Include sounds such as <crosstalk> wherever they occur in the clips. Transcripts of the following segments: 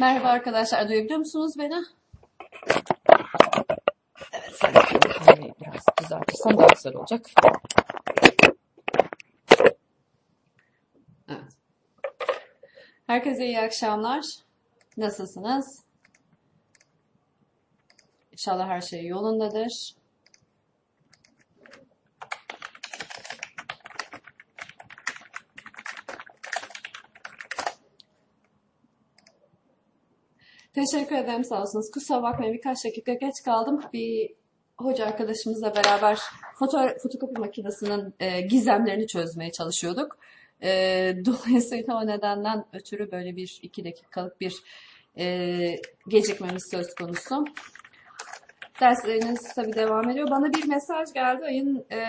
Merhaba arkadaşlar, duyabiliyor musunuz beni? Evet, sanki kamerayı biraz düzeltirsem daha güzel olacak. Evet. Herkese iyi akşamlar. Nasılsınız? İnşallah her şey yolundadır. Teşekkür ederim sağ olsunuz. Kusura bakmayın birkaç dakika geç kaldım. Bir hoca arkadaşımızla beraber foto, fotokopi makinesinin e, gizemlerini çözmeye çalışıyorduk. E, <laughs> dolayısıyla o nedenden ötürü böyle bir iki dakikalık bir e, gecikmemiz söz konusu. Dersleriniz tabii devam ediyor. Bana bir mesaj geldi ayın e,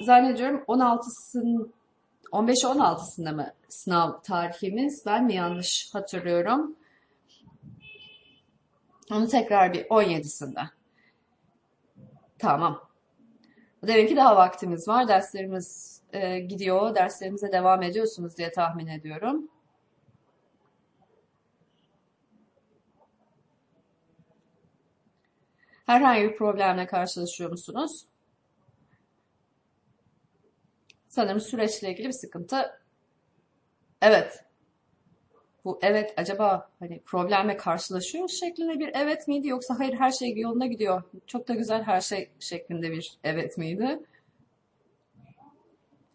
zannediyorum 16'sın 15-16'sında mı sınav tarihimiz? Ben mi yanlış hatırlıyorum? Onu tekrar bir 17'sinde. Tamam. Demek ki daha vaktimiz var. Derslerimiz e, gidiyor. Derslerimize devam ediyorsunuz diye tahmin ediyorum. Herhangi bir problemle karşılaşıyor musunuz? Sanırım süreçle ilgili bir sıkıntı. Evet. Bu evet acaba hani problemle karşılaşıyor şeklinde bir evet miydi yoksa hayır her şey yoluna gidiyor. Çok da güzel her şey şeklinde bir evet miydi?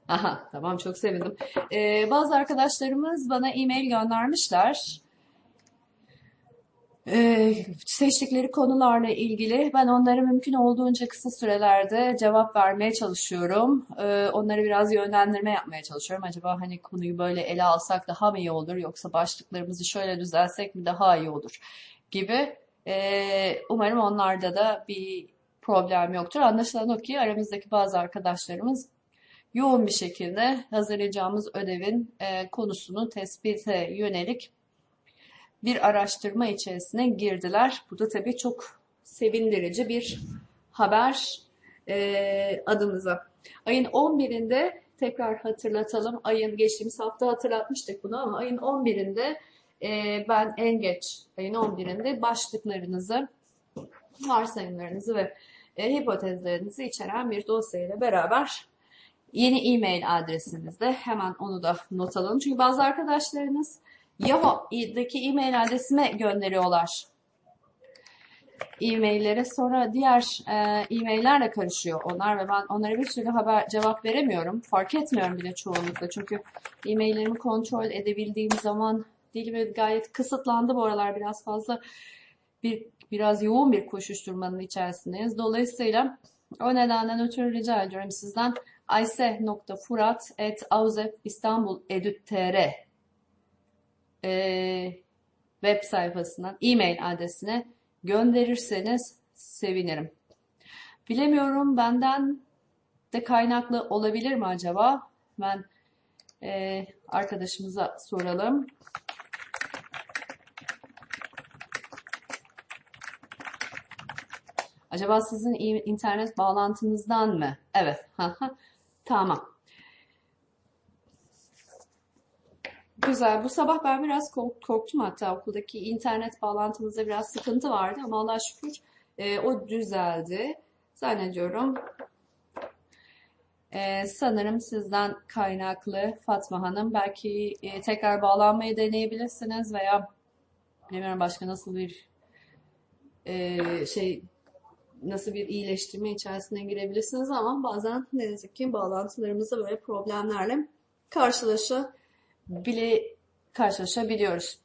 Aha tamam çok sevindim. Ee, bazı arkadaşlarımız bana e-mail göndermişler. Ee, seçtikleri konularla ilgili ben onlara mümkün olduğunca kısa sürelerde cevap vermeye çalışıyorum. Ee, onları biraz yönlendirme yapmaya çalışıyorum. Acaba hani konuyu böyle ele alsak daha mı iyi olur yoksa başlıklarımızı şöyle düzelsek mi daha iyi olur gibi. Ee, umarım onlarda da bir problem yoktur. Anlaşılan o ki aramızdaki bazı arkadaşlarımız yoğun bir şekilde hazırlayacağımız ödevin e, konusunu tespite yönelik bir araştırma içerisine girdiler. Bu da tabii çok sevindirici bir haber e, adımıza. Ayın 11'inde tekrar hatırlatalım. Ayın geçtiğimiz hafta hatırlatmıştık bunu ama ayın 11'inde e, ben en geç ayın 11'inde başlıklarınızı, varsayımlarınızı ve e, hipotezlerinizi içeren bir dosyayla beraber yeni e-mail adresinizde hemen onu da not alalım. Çünkü bazı arkadaşlarınız Yahoo'daki e-mail adresime gönderiyorlar e-maillere. Sonra diğer e, e-maillerle karışıyor onlar ve ben onlara bir türlü haber cevap veremiyorum. Fark etmiyorum bile çoğunlukla. Çünkü e-maillerimi kontrol edebildiğim zaman dilimi gayet kısıtlandı bu aralar biraz fazla bir biraz yoğun bir koşuşturmanın içerisindeyiz. Dolayısıyla o nedenden ötürü rica ediyorum sizden ayse.furat.auzefistanbul.edu.tr e, web sayfasından e-mail adresine gönderirseniz sevinirim. Bilemiyorum benden de kaynaklı olabilir mi acaba? Ben e, arkadaşımıza soralım. Acaba sizin internet bağlantınızdan mı? Evet. <laughs> tamam. Güzel. Bu sabah ben biraz korktum hatta okuldaki internet bağlantımızda biraz sıkıntı vardı ama Allah şükür e, o düzeldi. Zannediyorum e, sanırım sizden kaynaklı Fatma Hanım. Belki e, tekrar bağlanmayı deneyebilirsiniz veya bilmiyorum başka nasıl bir e, şey nasıl bir iyileştirme içerisine girebilirsiniz ama bazen ne yazık ki bağlantılarımızda böyle problemlerle karşılaşabiliyoruz bile karşılaşabiliyoruz.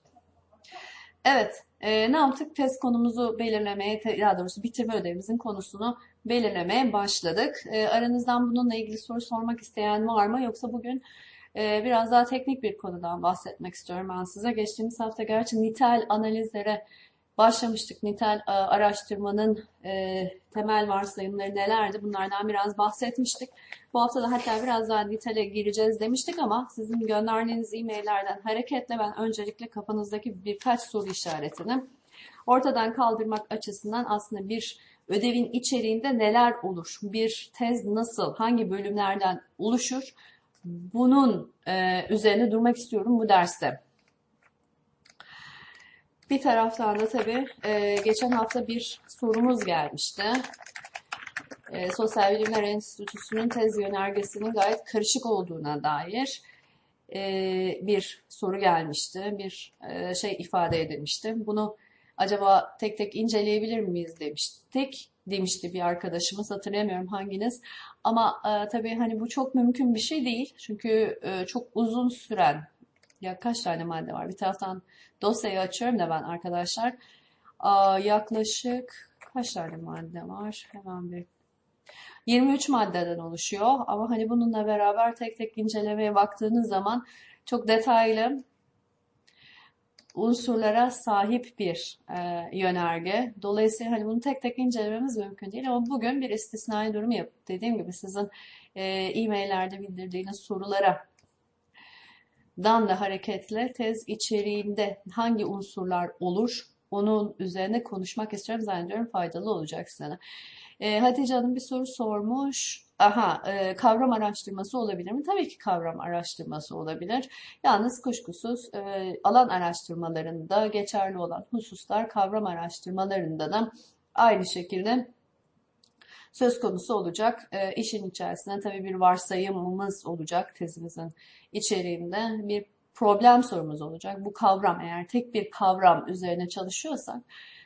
Evet, e, ne yaptık? Test konumuzu belirlemeye, daha doğrusu bitirme ödevimizin konusunu belirlemeye başladık. E, aranızdan bununla ilgili soru sormak isteyen var mı? Yoksa bugün e, biraz daha teknik bir konudan bahsetmek istiyorum ben size. Geçtiğimiz hafta gerçi nitel analizlere başlamıştık. Nitel e, araştırmanın e, temel varsayımları nelerdi? Bunlardan biraz bahsetmiştik. Bu hafta da hatta biraz daha nitele gireceğiz demiştik ama sizin gönderdiğiniz e-maillerden hareketle ben öncelikle kafanızdaki birkaç soru işaretini ortadan kaldırmak açısından aslında bir ödevin içeriğinde neler olur? Bir tez nasıl, hangi bölümlerden oluşur? Bunun e, üzerine durmak istiyorum bu derste. Bir taraftan da tabii e, geçen hafta bir sorumuz gelmişti. E, Sosyal Bilimler Enstitüsü'nün tez yönergesinin gayet karışık olduğuna dair e, bir soru gelmişti. Bir e, şey ifade edilmişti. Bunu acaba tek tek inceleyebilir miyiz demiştik. Demişti bir arkadaşımız hatırlamıyorum hanginiz. Ama e, tabii hani bu çok mümkün bir şey değil. Çünkü e, çok uzun süren ya kaç tane madde var? Bir taraftan dosyayı açıyorum da ben arkadaşlar. Aa, yaklaşık kaç tane madde var? Hemen bir 23 maddeden oluşuyor ama hani bununla beraber tek tek incelemeye baktığınız zaman çok detaylı unsurlara sahip bir e, yönerge. Dolayısıyla hani bunu tek tek incelememiz mümkün değil ama bugün bir istisnai durum yap. Dediğim gibi sizin e, e-maillerde bildirdiğiniz sorulara dan da hareketle tez içeriğinde hangi unsurlar olur onun üzerine konuşmak istiyorum. Zannediyorum faydalı olacak sana. E, Hatice Hanım bir soru sormuş. Aha, e, kavram araştırması olabilir mi? Tabii ki kavram araştırması olabilir. Yalnız kuşkusuz e, alan araştırmalarında geçerli olan hususlar kavram araştırmalarında da aynı şekilde söz konusu olacak. E, işin içerisinde tabii bir varsayımımız olacak tezimizin içeriğinde bir problem sorumuz olacak. Bu kavram eğer tek bir kavram üzerine çalışıyorsak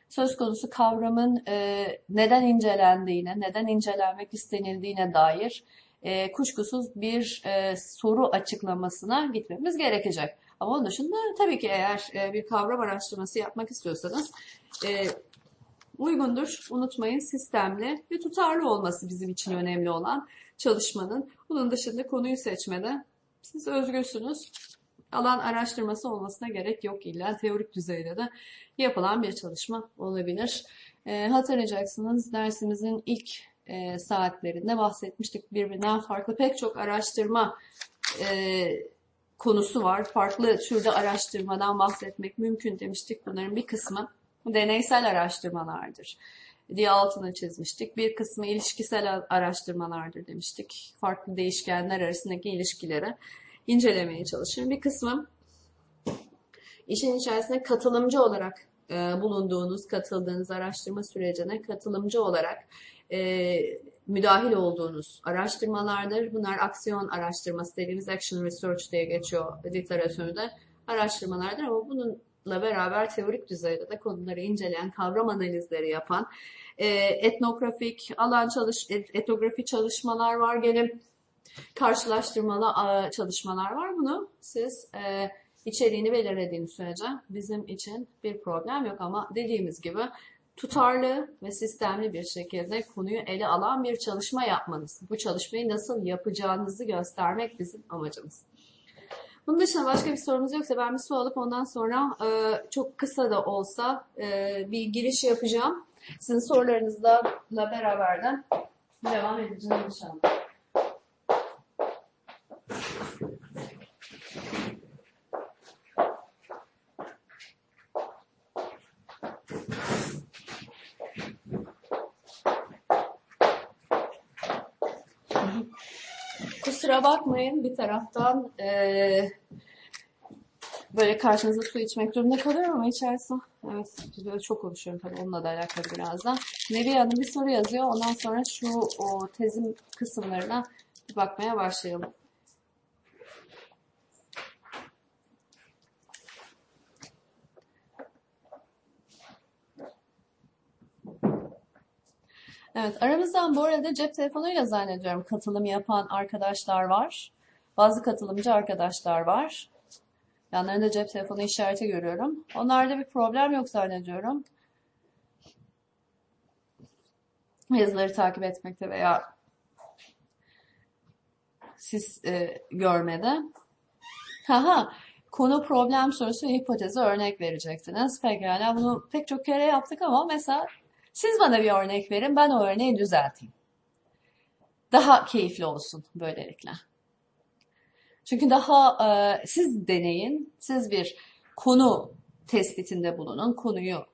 söz konusu kavramın e, neden incelendiğine, neden incelenmek istenildiğine dair e, kuşkusuz bir e, soru açıklamasına gitmemiz gerekecek. Ama onun dışında tabii ki eğer e, bir kavram araştırması yapmak istiyorsanız e, uygundur. Unutmayın sistemli ve tutarlı olması bizim için önemli olan çalışmanın. Bunun dışında konuyu seçmede siz özgürsünüz. Alan araştırması olmasına gerek yok illa teorik düzeyde de yapılan bir çalışma olabilir. E, hatırlayacaksınız dersimizin ilk e, saatlerinde bahsetmiştik birbirinden farklı pek çok araştırma e, konusu var. Farklı türde araştırmadan bahsetmek mümkün demiştik. Bunların bir kısmı deneysel araştırmalardır diye altını çizmiştik. Bir kısmı ilişkisel araştırmalardır demiştik. Farklı değişkenler arasındaki ilişkileri incelemeye çalışırım. Bir kısmı işin içerisinde katılımcı olarak e, bulunduğunuz, katıldığınız araştırma sürecine katılımcı olarak e, müdahil olduğunuz araştırmalardır. Bunlar aksiyon araştırması dediğimiz action research diye geçiyor literatürde araştırmalardır ama bununla beraber teorik düzeyde de konuları inceleyen, kavram analizleri yapan, e, etnografik alan çalış, etnografi çalışmalar var. Gene karşılaştırmalı çalışmalar var. Bunu siz e, içeriğini belirlediğiniz sürece bizim için bir problem yok ama dediğimiz gibi tutarlı ve sistemli bir şekilde konuyu ele alan bir çalışma yapmanız. Bu çalışmayı nasıl yapacağınızı göstermek bizim amacımız. Bunun dışında başka bir sorumuz yoksa ben bir su alıp ondan sonra e, çok kısa da olsa e, bir giriş yapacağım. Sizin sorularınızla beraber de devam edeceğim inşallah. Kusura bakmayın bir taraftan e, böyle karşınızda su içmek durumunda kalıyorum ama içersin. Evet çok konuşuyorum tabii onunla da alakalı birazdan. Nevi Hanım bir soru yazıyor. Ondan sonra şu o tezin kısımlarına bakmaya başlayalım. Evet, aramızdan bu arada cep telefonuyla zannediyorum katılım yapan arkadaşlar var. Bazı katılımcı arkadaşlar var. Yanlarında cep telefonu işareti görüyorum. Onlarda bir problem yok zannediyorum. Yazıları takip etmekte veya siz e, görmede. Haha, konu problem sorusu hipotezi örnek verecektiniz. Pekala bunu pek çok kere yaptık ama mesela siz bana bir örnek verin, ben o örneği düzelteyim. Daha keyifli olsun böylelikle. Çünkü daha e, siz deneyin, siz bir konu tespitinde bulunun, konuyu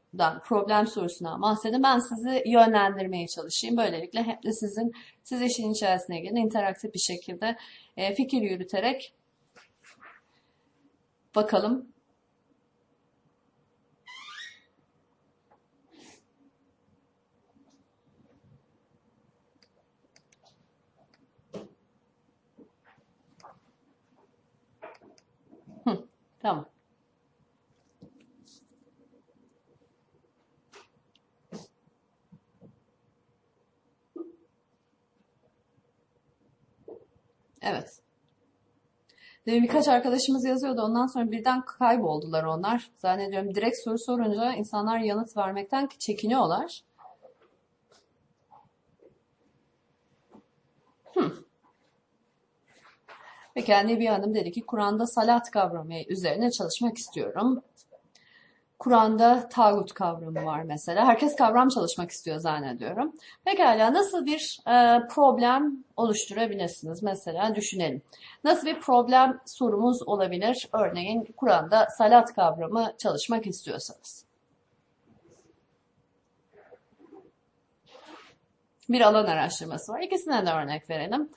problem sorusuna bahsedin. Ben sizi yönlendirmeye çalışayım. Böylelikle hep de sizin siz işin içerisine girin, interaktif bir şekilde e, fikir yürüterek bakalım Tamam. Evet. Demin birkaç arkadaşımız yazıyordu. Ondan sonra birden kayboldular onlar. Zannediyorum direkt soru sorunca insanlar yanıt vermekten çekiniyorlar. Peki Nebiye Hanım dedi ki Kur'an'da salat kavramı üzerine çalışmak istiyorum. Kur'an'da tağut kavramı var mesela. Herkes kavram çalışmak istiyor zannediyorum. Pekala nasıl bir e, problem oluşturabilirsiniz? Mesela düşünelim. Nasıl bir problem sorumuz olabilir? Örneğin Kur'an'da salat kavramı çalışmak istiyorsanız. Bir alan araştırması var. İkisine de örnek verelim.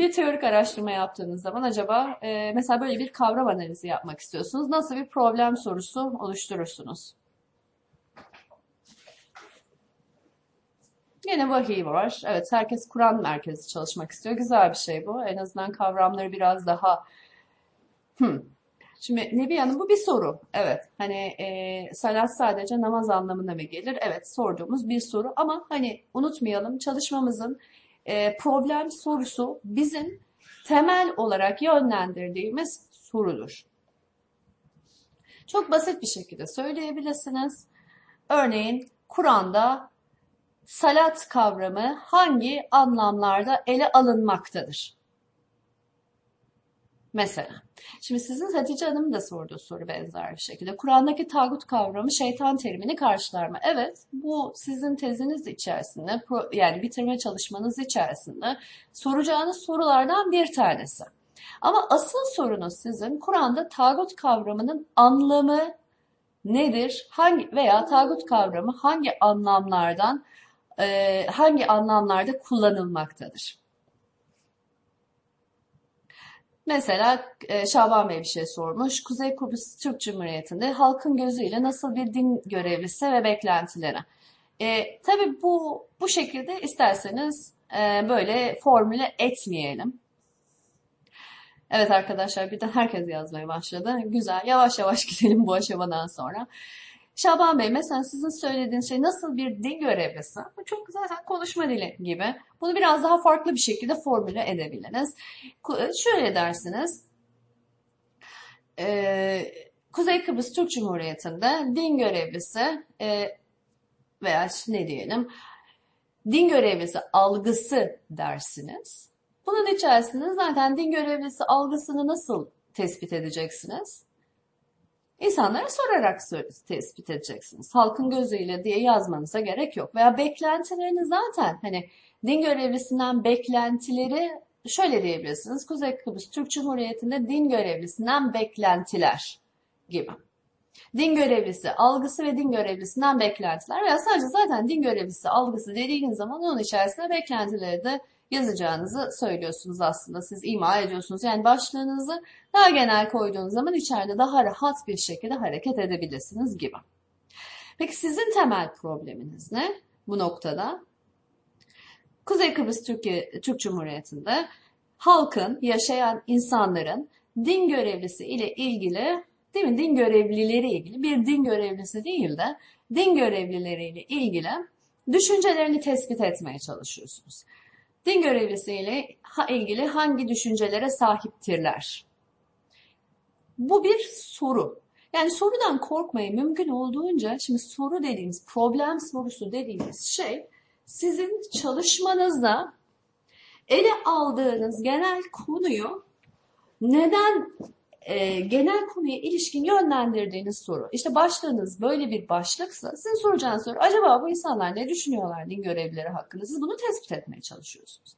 Bir teorik araştırma yaptığınız zaman acaba e, mesela böyle bir kavram analizi yapmak istiyorsunuz. Nasıl bir problem sorusu oluşturursunuz? Yine vahiy var. Evet herkes Kur'an merkezi çalışmak istiyor. Güzel bir şey bu. En azından kavramları biraz daha hmm. Şimdi Nebi Hanım bu bir soru. Evet. Hani e, salat sadece namaz anlamına mı gelir? Evet sorduğumuz bir soru ama hani unutmayalım çalışmamızın e, problem sorusu bizim temel olarak yönlendirdiğimiz sorudur. Çok basit bir şekilde söyleyebilirsiniz. Örneğin Kur'an'da salat kavramı hangi anlamlarda ele alınmaktadır? Mesela. Şimdi sizin Hatice Hanım da sorduğu soru benzer bir şekilde. Kur'an'daki tağut kavramı şeytan terimini karşılar mı? Evet. Bu sizin teziniz içerisinde yani bitirme çalışmanız içerisinde soracağınız sorulardan bir tanesi. Ama asıl sorunuz sizin Kur'an'da tağut kavramının anlamı nedir? Hangi veya tağut kavramı hangi anlamlardan hangi anlamlarda kullanılmaktadır? Mesela e, Şaban Bey bir şey sormuş. Kuzey Kıbrıs Türk Cumhuriyeti'nde halkın gözüyle nasıl bir din görevlisi ve beklentileri? E, tabii bu bu şekilde isterseniz e, böyle formüle etmeyelim. Evet arkadaşlar birden herkes yazmaya başladı. Güzel yavaş yavaş <laughs> gidelim bu aşamadan sonra. Şaban Bey mesela sizin söylediğiniz şey nasıl bir dil görevlisi? Bu çok zaten konuşma dili gibi. Bunu biraz daha farklı bir şekilde formüle edebiliriz. Şöyle dersiniz. Ee, Kuzey Kıbrıs Türk Cumhuriyeti'nde din görevlisi e, veya ne diyelim din görevlisi algısı dersiniz. Bunun içerisinde zaten din görevlisi algısını nasıl tespit edeceksiniz? İnsanlara sorarak tespit edeceksiniz. Halkın gözüyle diye yazmanıza gerek yok. Veya beklentilerini zaten hani din görevlisinden beklentileri şöyle diyebilirsiniz. Kuzey Kıbrıs Türk Cumhuriyeti'nde din görevlisinden beklentiler gibi. Din görevlisi algısı ve din görevlisinden beklentiler veya sadece zaten din görevlisi algısı dediğiniz zaman onun içerisinde beklentileri de yazacağınızı söylüyorsunuz aslında. Siz ima ediyorsunuz. Yani başlığınızı daha genel koyduğunuz zaman içeride daha rahat bir şekilde hareket edebilirsiniz gibi. Peki sizin temel probleminiz ne bu noktada? Kuzey Kıbrıs Türkiye, Türk Cumhuriyeti'nde halkın, yaşayan insanların din görevlisi ile ilgili, değil mi? Din görevlileri ilgili, bir din görevlisi değil de din görevlileriyle ilgili düşüncelerini tespit etmeye çalışıyorsunuz. Din görevlisiyle ilgili hangi düşüncelere sahiptirler? Bu bir soru. Yani sorudan korkmayın mümkün olduğunca şimdi soru dediğimiz problem sorusu dediğimiz şey sizin çalışmanızda ele aldığınız genel konuyu neden e, genel konuya ilişkin yönlendirdiğiniz soru. İşte başlığınız böyle bir başlıksa sizin soracağınız soru acaba bu insanlar ne düşünüyorlar din görevlileri hakkında? Siz bunu tespit etmeye çalışıyorsunuz.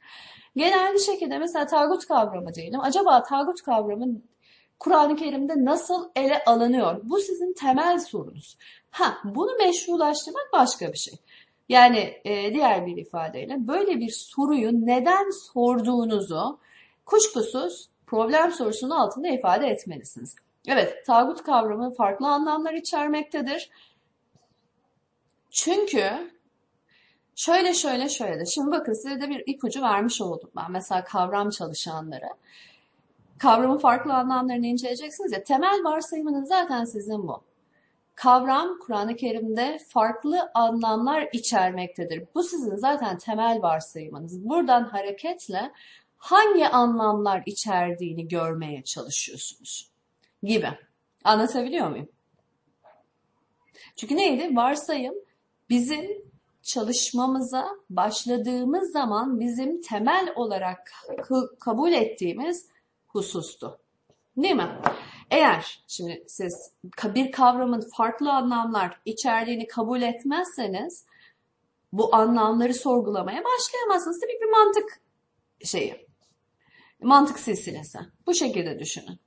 Genel bir şekilde mesela tağut kavramı diyelim. Acaba tağut kavramı Kur'an-ı Kerim'de nasıl ele alınıyor? Bu sizin temel sorunuz. Ha, bunu meşrulaştırmak başka bir şey. Yani e, diğer bir ifadeyle böyle bir soruyu neden sorduğunuzu kuşkusuz problem sorusunun altında ifade etmelisiniz. Evet, tağut kavramı farklı anlamlar içermektedir. Çünkü şöyle şöyle şöyle de. Şimdi bakın size de bir ipucu vermiş oldum ben. Mesela kavram çalışanları. kavramın farklı anlamlarını inceleyeceksiniz ya temel varsayımınız zaten sizin bu. Kavram Kur'an-ı Kerim'de farklı anlamlar içermektedir. Bu sizin zaten temel varsayımınız. Buradan hareketle hangi anlamlar içerdiğini görmeye çalışıyorsunuz gibi. Anlatabiliyor muyum? Çünkü neydi? Varsayım bizim çalışmamıza başladığımız zaman bizim temel olarak kabul ettiğimiz husustu. Değil mi? Eğer şimdi siz bir kavramın farklı anlamlar içerdiğini kabul etmezseniz bu anlamları sorgulamaya başlayamazsınız. Tabii bir mantık şeyi. Mantık silsilesi. Bu şekilde düşünün.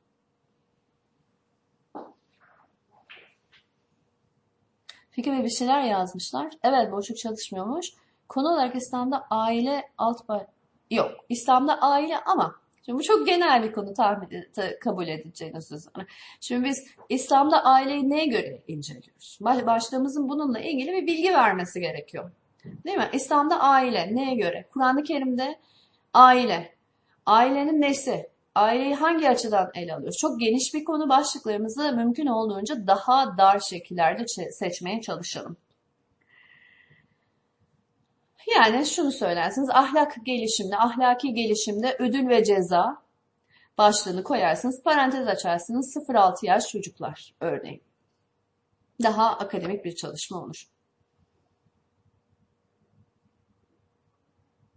Fikir ve bir şeyler yazmışlar. Evet boşluk çalışmıyormuş. Konu olarak İslam'da aile alt baş... Yok. İslam'da aile ama Şimdi bu çok genel bir konu tahmin kabul edeceğiniz üzere. Şimdi biz İslam'da aileyi neye göre inceliyoruz? Başlığımızın bununla ilgili bir bilgi vermesi gerekiyor. Değil mi? İslam'da aile neye göre? Kur'an-ı Kerim'de aile. Ailenin nesi? Aileyi hangi açıdan ele alıyoruz? Çok geniş bir konu başlıklarımızı mümkün olduğunca daha dar şekillerde seçmeye çalışalım. Yani şunu söylersiniz ahlak gelişimde, ahlaki gelişimde ödül ve ceza başlığını koyarsınız. Parantez açarsınız 0-6 yaş çocuklar örneğin. Daha akademik bir çalışma olur.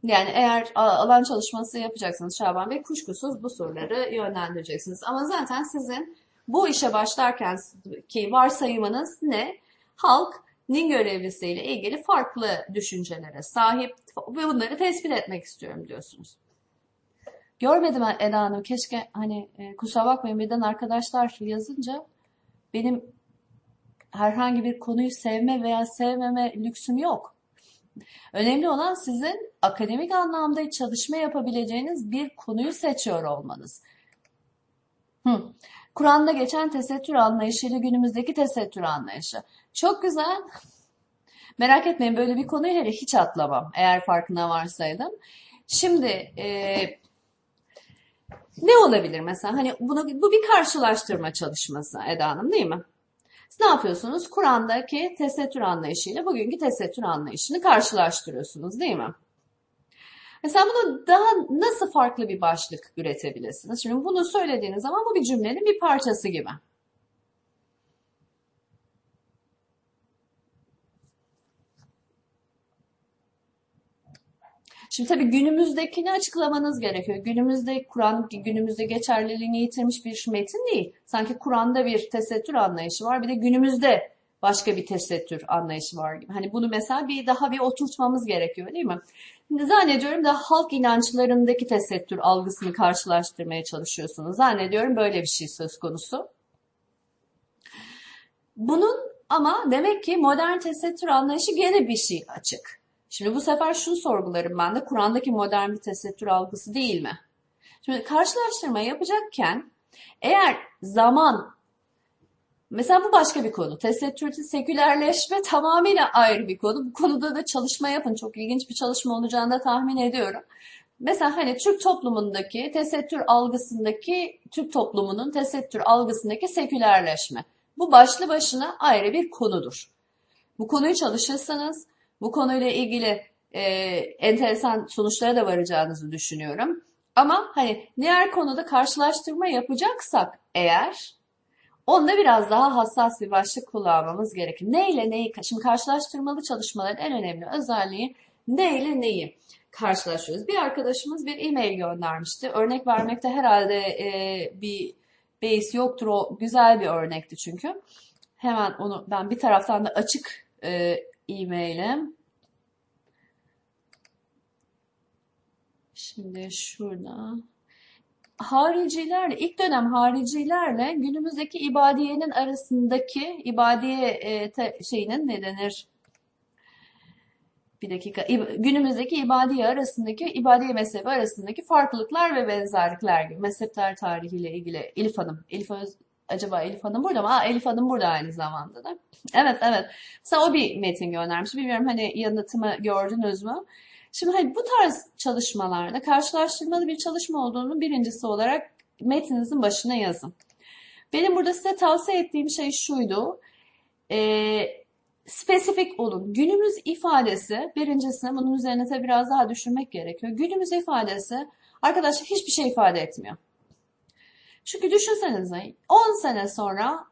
Yani eğer alan çalışması yapacaksınız Şaban Bey kuşkusuz bu soruları yönlendireceksiniz. Ama zaten sizin bu işe başlarken ki varsayımınız ne? Halk nin görevlisiyle ilgili farklı düşüncelere sahip ve bunları tespit etmek istiyorum diyorsunuz. Görmedim Eda Hanım. Keşke hani e, kusura bakmayın birden arkadaşlar yazınca benim herhangi bir konuyu sevme veya sevmeme lüksüm yok. Önemli olan sizin akademik anlamda çalışma yapabileceğiniz bir konuyu seçiyor olmanız. Kur'an'da geçen tesettür anlayışıyla günümüzdeki tesettür anlayışı. Çok güzel. Merak etmeyin böyle bir konuyu hele hiç atlamam eğer farkına varsaydım. Şimdi e, ne olabilir mesela? Hani bunu, bu bir karşılaştırma çalışması Eda Hanım değil mi? Siz ne yapıyorsunuz? Kur'an'daki tesettür anlayışıyla bugünkü tesettür anlayışını karşılaştırıyorsunuz değil mi? Mesela bunu daha nasıl farklı bir başlık üretebilirsiniz? Şimdi bunu söylediğiniz zaman bu bir cümlenin bir parçası gibi. Şimdi tabii günümüzdekini açıklamanız gerekiyor. Günümüzde Kur'an günümüzde geçerliliğini yitirmiş bir metin değil. Sanki Kur'an'da bir tesettür anlayışı var. Bir de günümüzde başka bir tesettür anlayışı var gibi. Hani bunu mesela bir daha bir oturtmamız gerekiyor değil mi? Zannediyorum da halk inançlarındaki tesettür algısını karşılaştırmaya çalışıyorsunuz. Zannediyorum böyle bir şey söz konusu. Bunun ama demek ki modern tesettür anlayışı gene bir şey açık. Şimdi bu sefer şunu sorgularım ben de Kur'an'daki modern bir tesettür algısı değil mi? Şimdi karşılaştırma yapacakken eğer zaman Mesela bu başka bir konu. Tesettürde sekülerleşme <laughs> tamamıyla ayrı bir konu. Bu konuda da çalışma yapın. Çok ilginç bir çalışma olacağını da tahmin ediyorum. Mesela hani Türk toplumundaki tesettür algısındaki Türk toplumunun tesettür algısındaki sekülerleşme. Bu başlı başına ayrı bir konudur. Bu konuyu çalışırsanız bu konuyla ilgili e, enteresan sonuçlara da varacağınızı düşünüyorum. Ama hani diğer konuda karşılaştırma yapacaksak eğer onda biraz daha hassas bir başlık kullanmamız gerekir. Ne ile neyi? Şimdi karşılaştırmalı çalışmaların en önemli özelliği ne ile neyi karşılaşıyoruz. Bir arkadaşımız bir e-mail göndermişti. Örnek vermekte herhalde e, bir beis yoktur. O güzel bir örnekti çünkü. Hemen onu ben bir taraftan da açık e, e-mailim. Şimdi şurada haricilerle, ilk dönem haricilerle günümüzdeki ibadiyenin arasındaki ibadiye e, te, şeyinin ne denir? Bir dakika. Günümüzdeki ibadiye arasındaki, ibadiye mezhebi arasındaki farklılıklar ve benzerlikler gibi. Mezhepler tarihiyle ilgili Elif Hanım. Elif Öz, acaba Elif Hanım burada mı? Aa, Elif Hanım burada aynı zamanda da. Evet, evet. Mesela o bir metin göndermiş. Bilmiyorum hani yanıtımı gördünüz mü? Şimdi hani bu tarz çalışmalarda karşılaştırmalı bir çalışma olduğunu birincisi olarak metninizin başına yazın. Benim burada size tavsiye ettiğim şey şuydu. E, spesifik olun. Günümüz ifadesi, birincisi bunun üzerine tabii biraz daha düşünmek gerekiyor. Günümüz ifadesi arkadaşlar hiçbir şey ifade etmiyor. Çünkü düşünsenize 10 sene sonra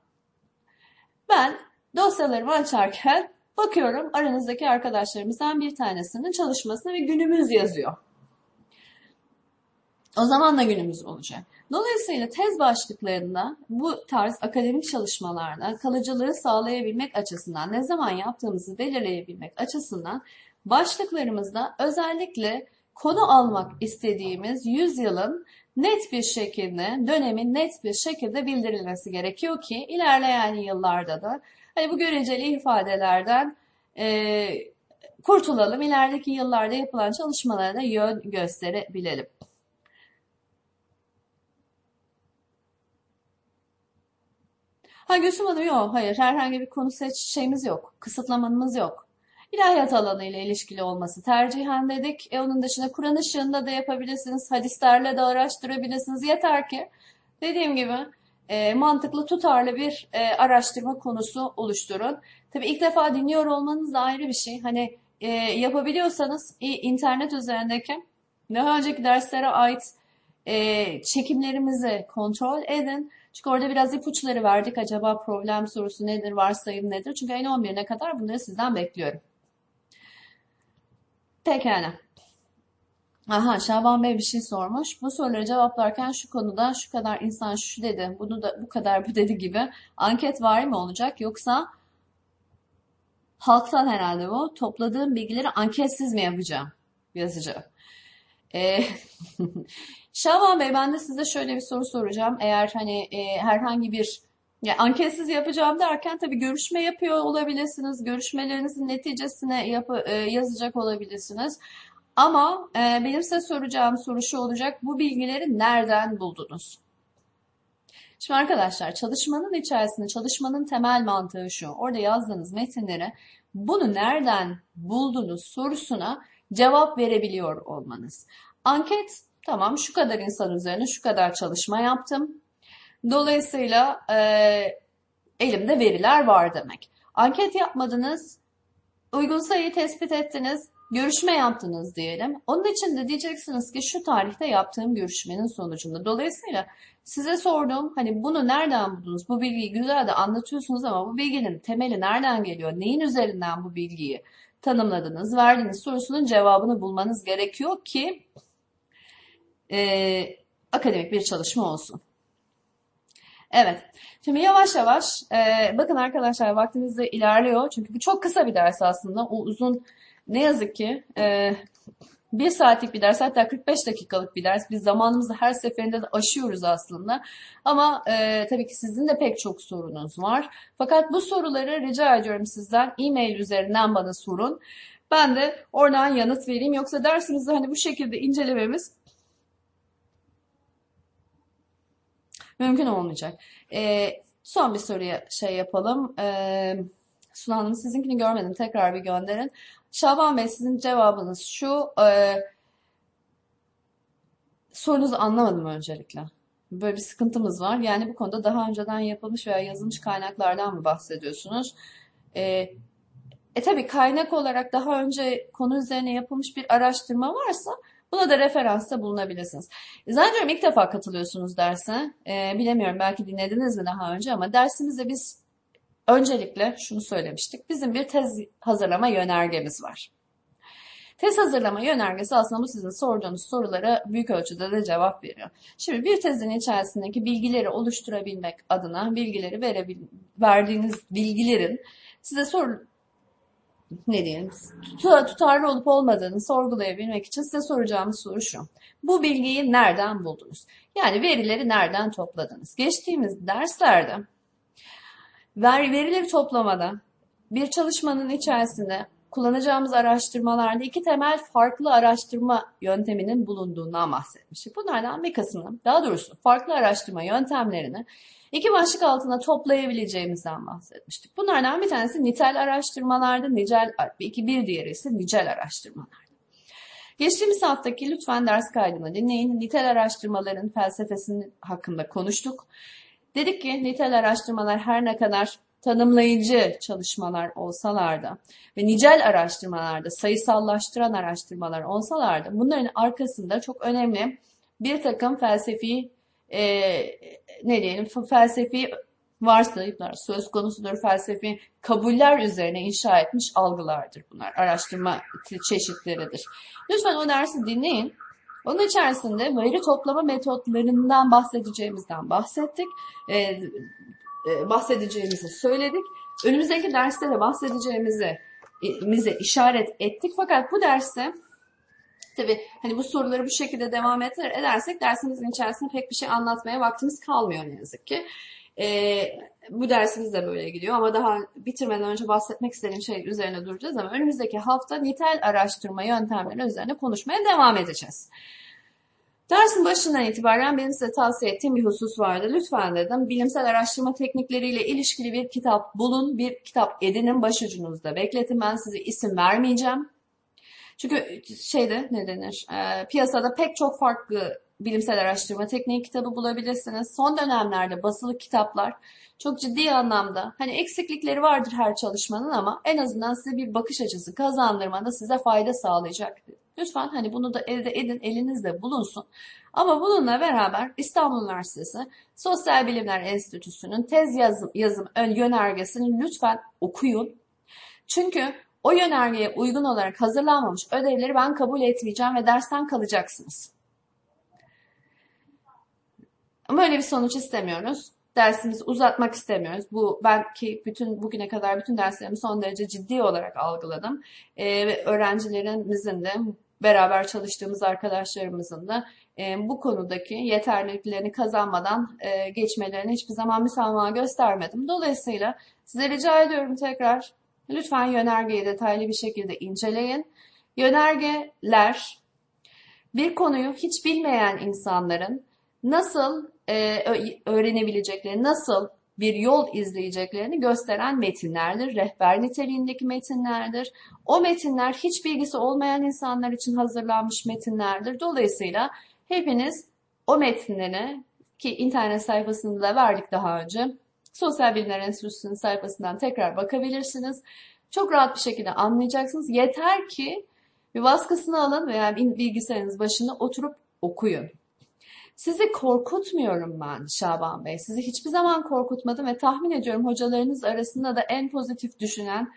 ben dosyalarımı açarken bakıyorum aranızdaki arkadaşlarımızdan bir tanesinin çalışmasını ve günümüz yazıyor. O zaman da günümüz olacak. Dolayısıyla tez başlıklarında bu tarz akademik çalışmalarda kalıcılığı sağlayabilmek açısından, ne zaman yaptığımızı belirleyebilmek açısından başlıklarımızda özellikle konu almak istediğimiz yüzyılın net bir şekilde, dönemin net bir şekilde bildirilmesi gerekiyor ki ilerleyen yıllarda da hani bu göreceli ifadelerden e, kurtulalım, ilerideki yıllarda yapılan çalışmalara da yön gösterebilelim. Ha Gülsüm Hanım yok. Hayır. Herhangi bir konu seç şeyimiz yok. Kısıtlamanız yok. İlahiyat alanı ile ilişkili olması tercihen dedik. E onun dışında Kur'an ışığında da yapabilirsiniz. Hadislerle de araştırabilirsiniz. Yeter ki dediğim gibi e, mantıklı tutarlı bir e, araştırma konusu oluşturun. Tabii ilk defa dinliyor olmanız da ayrı bir şey. Hani e, yapabiliyorsanız internet üzerindeki daha önceki derslere ait e, çekimlerimizi kontrol edin. Çünkü orada biraz ipuçları verdik. Acaba problem sorusu nedir, varsayım nedir? Çünkü ayın 11'ine kadar bunları sizden bekliyorum. Pekala. Aha Şaban Bey bir şey sormuş. Bu soruları cevaplarken şu konuda şu kadar insan şu dedi, bunu da bu kadar bu dedi gibi anket var mı olacak yoksa halktan herhalde bu. Topladığım bilgileri anketsiz mi yapacağım? Yazacağım. Ee, <laughs> Şaban Bey ben de size şöyle bir soru soracağım. Eğer hani e, herhangi bir yani anketsiz yapacağım derken tabii görüşme yapıyor olabilirsiniz. Görüşmelerinizin neticesine yapı, e, yazacak olabilirsiniz. Ama e, benim size soracağım soru şu olacak. Bu bilgileri nereden buldunuz? Şimdi arkadaşlar çalışmanın içerisinde çalışmanın temel mantığı şu. Orada yazdığınız metinleri bunu nereden buldunuz sorusuna cevap verebiliyor olmanız. Anket tamam şu kadar insan üzerine şu kadar çalışma yaptım. Dolayısıyla e, elimde veriler var demek. Anket yapmadınız, uygun sayıyı tespit ettiniz, görüşme yaptınız diyelim. Onun için de diyeceksiniz ki şu tarihte yaptığım görüşmenin sonucunda. Dolayısıyla size sorduğum hani bunu nereden buldunuz? Bu bilgiyi güzel de anlatıyorsunuz ama bu bilginin temeli nereden geliyor? Neyin üzerinden bu bilgiyi tanımladınız, verdiğiniz sorusunun cevabını bulmanız gerekiyor ki e, akademik bir çalışma olsun. Evet. Şimdi yavaş yavaş e, bakın arkadaşlar vaktimiz de ilerliyor. Çünkü bu çok kısa bir ders aslında. O uzun ne yazık ki e, bir saatlik bir ders hatta 45 dakikalık bir ders. Biz zamanımızı her seferinde de aşıyoruz aslında. Ama e, tabii ki sizin de pek çok sorunuz var. Fakat bu soruları rica ediyorum sizden e-mail üzerinden bana sorun. Ben de oradan yanıt vereyim. Yoksa dersimizi hani bu şekilde incelememiz mümkün olmayacak. E, son bir soruya şey yapalım. E, Suna Hanım sizinkini görmedim. Tekrar bir gönderin. Şaban Bey sizin cevabınız şu. E, sorunuzu anlamadım öncelikle. Böyle bir sıkıntımız var. Yani bu konuda daha önceden yapılmış veya yazılmış kaynaklardan mı bahsediyorsunuz? E, e tabii kaynak olarak daha önce konu üzerine yapılmış bir araştırma varsa Buna da referansta bulunabilirsiniz. Zannediyorum ilk defa katılıyorsunuz derse. Ee, bilemiyorum belki dinlediniz mi daha önce ama dersimizde biz öncelikle şunu söylemiştik. Bizim bir tez hazırlama yönergemiz var. Tez hazırlama yönergesi aslında bu sizin sorduğunuz sorulara büyük ölçüde de cevap veriyor. Şimdi bir tezin içerisindeki bilgileri oluşturabilmek adına bilgileri verebil verdiğiniz bilgilerin size sor ne diyelim tutarlı olup olmadığını sorgulayabilmek için size soracağım soru şu. Bu bilgiyi nereden buldunuz? Yani verileri nereden topladınız? Geçtiğimiz derslerde ver, verileri toplamada bir çalışmanın içerisinde kullanacağımız araştırmalarda iki temel farklı araştırma yönteminin bulunduğundan bahsetmiştik. Bunlardan bir kısmını, daha doğrusu farklı araştırma yöntemlerini İki başlık altında toplayabileceğimizden bahsetmiştik. Bunlardan bir tanesi nitel araştırmalarda, nicel, iki bir diğeri ise nicel araştırmalarda. Geçtiğimiz haftaki lütfen ders kaydını dinleyin. Nitel araştırmaların felsefesinin hakkında konuştuk. Dedik ki nitel araştırmalar her ne kadar tanımlayıcı çalışmalar olsalar da ve nicel araştırmalarda sayısallaştıran araştırmalar olsalar da bunların arkasında çok önemli bir takım felsefi e, ne diyelim felsefi varsayımlar söz konusudur felsefi kabuller üzerine inşa etmiş algılardır bunlar. Araştırma çeşitleridir. Lütfen o dersi dinleyin. Onun içerisinde veri toplama metotlarından bahsedeceğimizden bahsettik. E, bahsedeceğimizi söyledik. Önümüzdeki derste de bahsedeceğimizi bize işaret ettik. Fakat bu derste tabi hani bu soruları bu şekilde devam edersek dersimizin içerisinde pek bir şey anlatmaya vaktimiz kalmıyor ne yazık ki. E, bu dersimiz de böyle gidiyor ama daha bitirmeden önce bahsetmek istediğim şey üzerine duracağız ama önümüzdeki hafta nitel araştırma yöntemleri üzerine konuşmaya devam edeceğiz. Dersin başından itibaren benim size tavsiye ettiğim bir husus vardı. Lütfen dedim bilimsel araştırma teknikleriyle ilişkili bir kitap bulun, bir kitap edinin başucunuzda bekletin. Ben size isim vermeyeceğim. Çünkü şeyde ne denir? E, piyasada pek çok farklı bilimsel araştırma tekniği kitabı bulabilirsiniz. Son dönemlerde basılı kitaplar çok ciddi anlamda hani eksiklikleri vardır her çalışmanın ama en azından size bir bakış açısı kazandırmada size fayda sağlayacak. Lütfen hani bunu da elde edin, elinizde bulunsun. Ama bununla beraber İstanbul Üniversitesi Sosyal Bilimler Enstitüsü'nün tez yazım, yazım ön yönergesini lütfen okuyun. Çünkü o yönergeye uygun olarak hazırlanmamış ödevleri ben kabul etmeyeceğim ve dersten kalacaksınız. Ama öyle bir sonuç istemiyoruz. Dersimizi uzatmak istemiyoruz. Bu ben ki bütün bugüne kadar bütün derslerimi son derece ciddi olarak algıladım. Ee, ve öğrencilerimizin de beraber çalıştığımız arkadaşlarımızın da e, bu konudaki yeterliliklerini kazanmadan e, geçmelerine hiçbir zaman müsamaha göstermedim. Dolayısıyla size rica ediyorum tekrar lütfen yönergeyi detaylı bir şekilde inceleyin. Yönergeler bir konuyu hiç bilmeyen insanların nasıl e, öğrenebilecekleri, nasıl bir yol izleyeceklerini gösteren metinlerdir. Rehber niteliğindeki metinlerdir. O metinler hiç bilgisi olmayan insanlar için hazırlanmış metinlerdir. Dolayısıyla hepiniz o metinleri ki internet sayfasında da verdik daha önce. Sosyal Bilimler Enstitüsü'nün sayfasından tekrar bakabilirsiniz. Çok rahat bir şekilde anlayacaksınız. Yeter ki bir baskısını alın veya bilgisayarınız başında oturup okuyun. Sizi korkutmuyorum ben Şaban Bey. Sizi hiçbir zaman korkutmadım ve tahmin ediyorum hocalarınız arasında da en pozitif düşünen,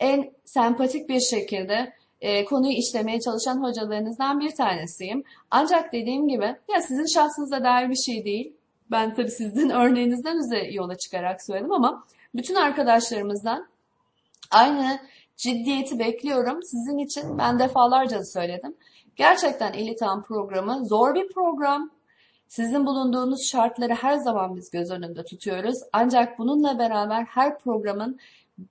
en sempatik bir şekilde e, konuyu işlemeye çalışan hocalarınızdan bir tanesiyim. Ancak dediğim gibi ya sizin şahsınıza dair bir şey değil. Ben tabii sizin <laughs> örneğinizden üzere yola çıkarak söyledim ama bütün arkadaşlarımızdan aynı ciddiyeti bekliyorum. Sizin için ben defalarca söyledim. Gerçekten Elitan programı zor bir program. Sizin bulunduğunuz şartları her zaman biz göz önünde tutuyoruz. Ancak bununla beraber her programın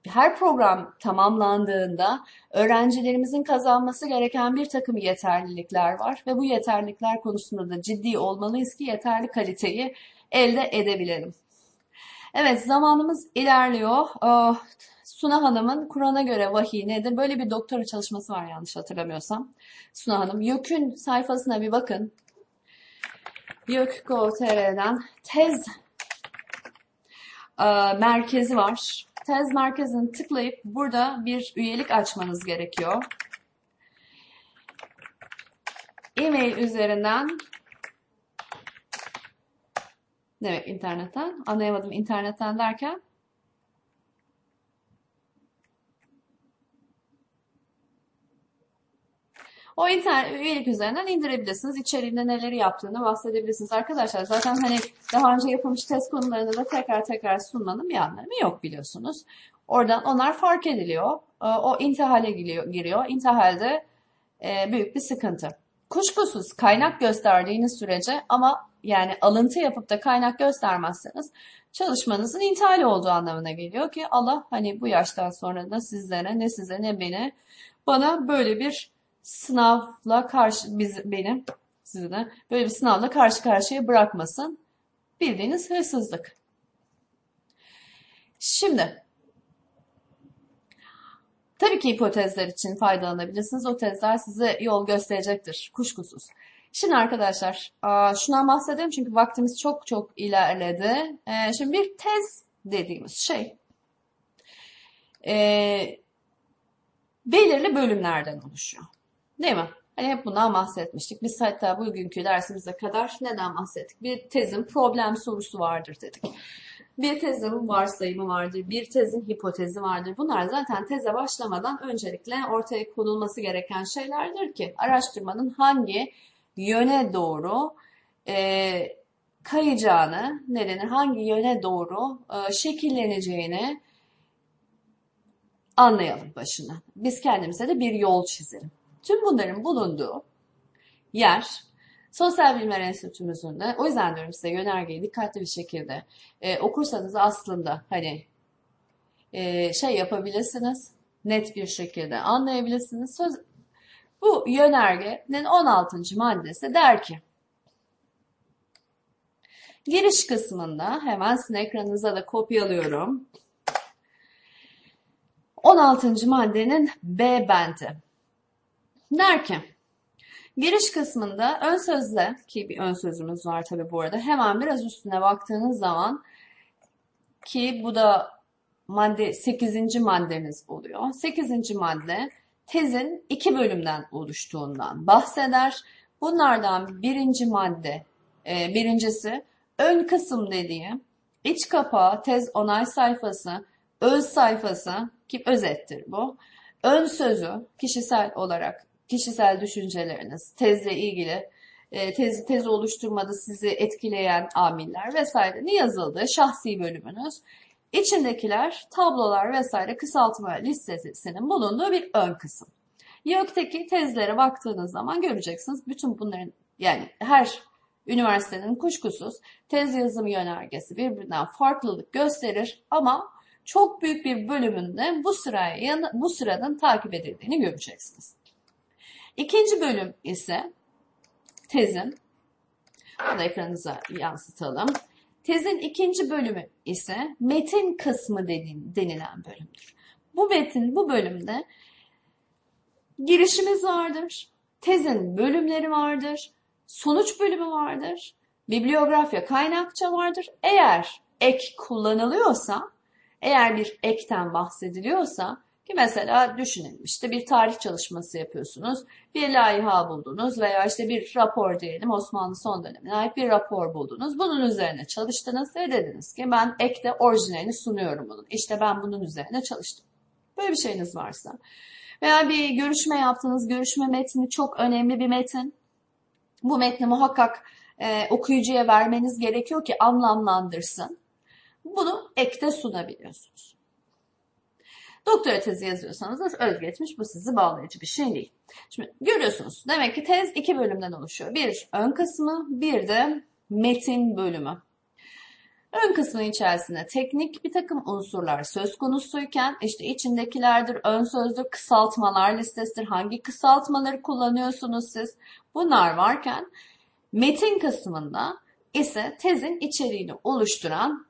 her program tamamlandığında öğrencilerimizin kazanması gereken bir takım yeterlilikler var ve bu yeterlilikler konusunda da ciddi olmalıyız ki yeterli kaliteyi elde edebilelim. Evet zamanımız ilerliyor. Oh, Suna Hanım'ın Kur'an'a göre vahiy nedir? Böyle bir doktora çalışması var yanlış hatırlamıyorsam. Suna Hanım. YÖK'ün sayfasına bir bakın. YÖK.gov.tr'den tez e, merkezi var. Tez merkezini tıklayıp burada bir üyelik açmanız gerekiyor. E-mail üzerinden ne demek internetten? Anlayamadım internetten derken. O internet üyelik üzerinden indirebilirsiniz. İçeriğinde neleri yaptığını bahsedebilirsiniz. Arkadaşlar zaten hani daha önce yapılmış test konularını da tekrar tekrar sunmanın bir anlamı yok biliyorsunuz. Oradan onlar fark ediliyor. Ee, o intihale giriyor. İntihalde e, büyük bir sıkıntı. Kuşkusuz kaynak gösterdiğiniz sürece ama yani alıntı yapıp da kaynak göstermezseniz çalışmanızın intihal olduğu anlamına geliyor ki Allah hani bu yaştan sonra da sizlere ne size ne beni bana böyle bir sınavla karşı biz benim sizi de böyle bir sınavla karşı karşıya bırakmasın. Bildiğiniz hırsızlık. Şimdi Tabii ki hipotezler için faydalanabilirsiniz. O tezler size yol gösterecektir kuşkusuz. Şimdi arkadaşlar şundan bahsedelim çünkü vaktimiz çok çok ilerledi. Ee, şimdi bir tez dediğimiz şey e, belirli bölümlerden oluşuyor. Değil mi? Hani hep bundan bahsetmiştik. Biz hatta bugünkü dersimize kadar neden bahsettik? Bir tezin problem sorusu vardır dedik. Bir tezin varsayımı vardır, bir tezin hipotezi vardır. Bunlar zaten teze başlamadan öncelikle ortaya konulması gereken şeylerdir ki araştırmanın hangi yöne doğru e, kayacağını, nedeni hangi yöne doğru e, şekilleneceğini anlayalım başına. Biz kendimize de bir yol çizelim. Tüm bunların bulunduğu yer Sosyal Bilimler Enstitümüzün de o yüzden diyorum size yönergeyi dikkatli bir şekilde e, okursanız aslında hani e, şey yapabilirsiniz net bir şekilde anlayabilirsiniz. Söz, bu yönergenin 16. maddesi der ki giriş kısmında hemen sizin ekranınıza da kopyalıyorum. 16. maddenin B bendi. Der ki Giriş kısmında ön sözle ki bir ön sözümüz var tabi bu arada hemen biraz üstüne baktığınız zaman ki bu da madde 8. maddemiz oluyor. 8. madde tezin iki bölümden oluştuğundan bahseder. Bunlardan birinci madde, e, birincisi ön kısım dediği iç kapağı, tez onay sayfası, öz sayfası ki özettir bu. Ön sözü kişisel olarak kişisel düşünceleriniz, tezle ilgili e, tez, tez oluşturmada sizi etkileyen amiller vesaire ne yazıldığı şahsi bölümünüz. İçindekiler tablolar vesaire kısaltma listesinin bulunduğu bir ön kısım. YÖK'teki tezlere baktığınız zaman göreceksiniz bütün bunların yani her üniversitenin kuşkusuz tez yazım yönergesi birbirinden farklılık gösterir ama çok büyük bir bölümünde bu sıraya bu sıranın takip edildiğini göreceksiniz. İkinci bölüm ise tezin, bunu ekranınıza yansıtalım. Tezin ikinci bölümü ise metin kısmı denilen bölümdür. Bu metin, bu bölümde girişimiz vardır, tezin bölümleri vardır, sonuç bölümü vardır, bibliografya kaynakça vardır. Eğer ek kullanılıyorsa, eğer bir ekten bahsediliyorsa ki mesela düşünelim işte bir tarih çalışması yapıyorsunuz, bir layıha buldunuz veya işte bir rapor diyelim Osmanlı son dönemine ait bir rapor buldunuz. Bunun üzerine çalıştınız ve dediniz ki ben ekte orijinalini sunuyorum bunun. İşte ben bunun üzerine çalıştım. Böyle bir şeyiniz varsa. Veya bir görüşme yaptınız, görüşme metni çok önemli bir metin. Bu metni muhakkak e, okuyucuya vermeniz gerekiyor ki anlamlandırsın. Bunu ekte sunabiliyorsunuz. Doktora tezi yazıyorsanız da özgeçmiş bu sizi bağlayıcı bir şey değil. Şimdi görüyorsunuz demek ki tez iki bölümden oluşuyor. Bir ön kısmı bir de metin bölümü. Ön kısmın içerisinde teknik bir takım unsurlar söz konusuyken işte içindekilerdir, ön sözdür, kısaltmalar listesidir. Hangi kısaltmaları kullanıyorsunuz siz? Bunlar varken metin kısmında ise tezin içeriğini oluşturan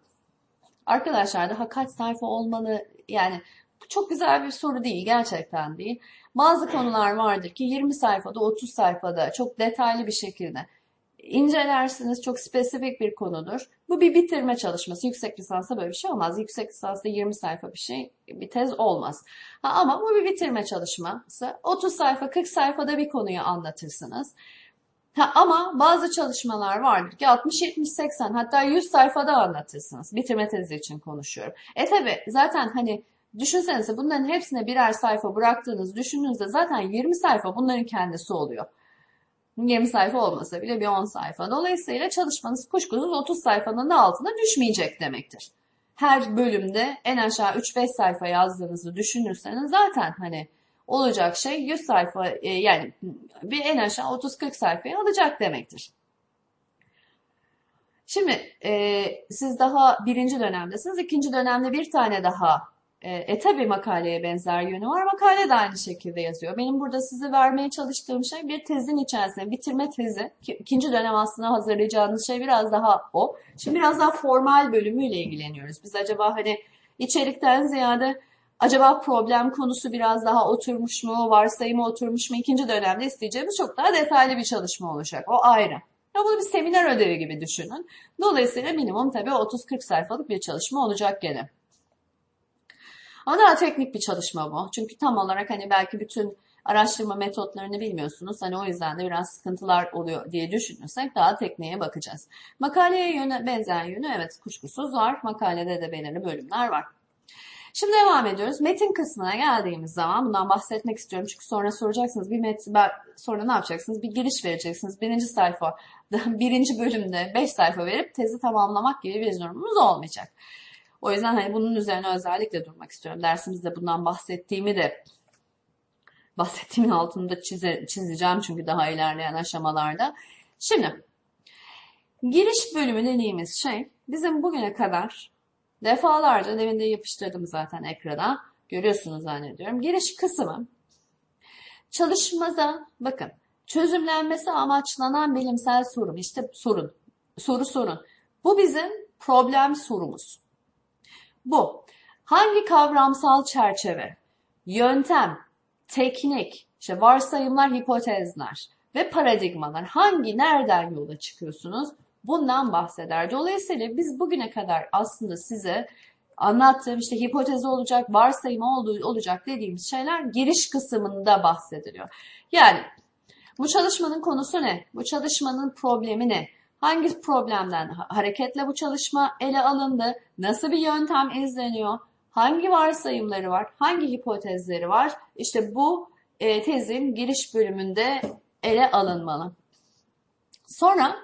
arkadaşlar daha kaç sayfa olmalı yani bu çok güzel bir soru değil, gerçekten değil. Bazı konular vardır ki 20 sayfada, 30 sayfada çok detaylı bir şekilde incelersiniz. Çok spesifik bir konudur. Bu bir bitirme çalışması. Yüksek lisansta böyle bir şey olmaz. Yüksek lisansta 20 sayfa bir şey, bir tez olmaz. Ha, ama bu bir bitirme çalışması. 30 sayfa, 40 sayfada bir konuyu anlatırsınız. Ha, ama bazı çalışmalar vardır ki 60, 70, 80 hatta 100 sayfada anlatırsınız. Bitirme tezi için konuşuyorum. E tabi zaten hani Düşünsenize bunların hepsine birer sayfa bıraktığınız düşündüğünüzde zaten 20 sayfa bunların kendisi oluyor. 20 sayfa olmasa bile bir 10 sayfa. Dolayısıyla çalışmanız kuşkusuz 30 sayfanın altına düşmeyecek demektir. Her bölümde en aşağı 3-5 sayfa yazdığınızı düşünürseniz zaten hani olacak şey 100 sayfa e, yani bir en aşağı 30-40 sayfayı alacak demektir. Şimdi e, siz daha birinci dönemdesiniz. ikinci dönemde bir tane daha e, e tabi makaleye benzer yönü var. Makale de aynı şekilde yazıyor. Benim burada size vermeye çalıştığım şey bir tezin içerisinde bitirme tezi. ikinci dönem aslında hazırlayacağınız şey biraz daha o. Şimdi biraz daha formal bölümüyle ilgileniyoruz. Biz acaba hani içerikten ziyade Acaba problem konusu biraz daha oturmuş mu, varsayımı oturmuş mu? İkinci dönemde isteyeceğimiz çok daha detaylı bir çalışma olacak. O ayrı. Ya bunu bir seminer ödevi gibi düşünün. Dolayısıyla minimum tabii 30-40 sayfalık bir çalışma olacak gene. Ama daha teknik bir çalışma bu. Çünkü tam olarak hani belki bütün araştırma metotlarını bilmiyorsunuz. Hani o yüzden de biraz sıkıntılar oluyor diye düşünürsek daha tekniğe bakacağız. Makaleye yöne, benzeyen yönü evet kuşkusuz var. Makalede de belirli bölümler var. Şimdi devam ediyoruz. Metin kısmına geldiğimiz zaman bundan bahsetmek istiyorum. Çünkü sonra soracaksınız bir metin, sonra ne yapacaksınız? Bir giriş vereceksiniz. Birinci sayfa, <laughs> birinci bölümde beş sayfa verip tezi tamamlamak gibi bir durumumuz olmayacak. O yüzden hani bunun üzerine özellikle durmak istiyorum. Dersimizde bundan bahsettiğimi de bahsettiğimin altında çize, çizeceğim çünkü daha ilerleyen aşamalarda. Şimdi giriş bölümü dediğimiz şey bizim bugüne kadar defalarca demin de yapıştırdım zaten ekrana. Görüyorsunuz zannediyorum. Giriş kısmı çalışmada bakın çözümlenmesi amaçlanan bilimsel sorun. işte sorun. Soru sorun. Bu bizim problem sorumuz. Bu. Hangi kavramsal çerçeve, yöntem, teknik, işte varsayımlar, hipotezler ve paradigmalar hangi, nereden yola çıkıyorsunuz? Bundan bahseder. Dolayısıyla biz bugüne kadar aslında size anlattığım işte hipotez olacak, varsayım olacak dediğimiz şeyler giriş kısmında bahsediliyor. Yani bu çalışmanın konusu ne? Bu çalışmanın problemi ne? Hangi problemden hareketle bu çalışma ele alındı? Nasıl bir yöntem izleniyor? Hangi varsayımları var? Hangi hipotezleri var? İşte bu e, tezin giriş bölümünde ele alınmalı. Sonra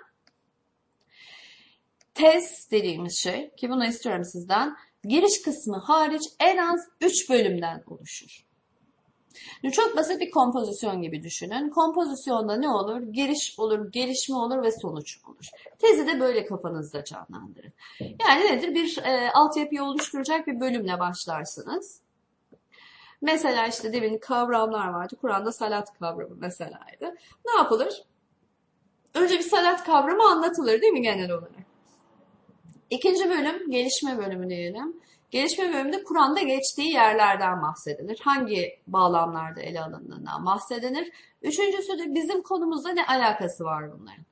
tez dediğimiz şey ki bunu istiyorum sizden giriş kısmı hariç en az 3 bölümden oluşur. Çok basit bir kompozisyon gibi düşünün. Kompozisyonda ne olur? Giriş olur, gelişme olur ve sonuç olur. Tezi de böyle kafanızda canlandırın. Yani nedir? Bir e, altyapıyı oluşturacak bir bölümle başlarsınız. Mesela işte demin kavramlar vardı. Kur'an'da salat kavramı meselaydı. Ne yapılır? Önce bir salat kavramı anlatılır değil mi genel olarak? İkinci bölüm gelişme bölümü diyelim. Gelişme bölümünde Kur'an'da geçtiği yerlerden bahsedilir. Hangi bağlamlarda ele alındığından bahsedilir. Üçüncüsü de bizim konumuzda ne alakası var bunların.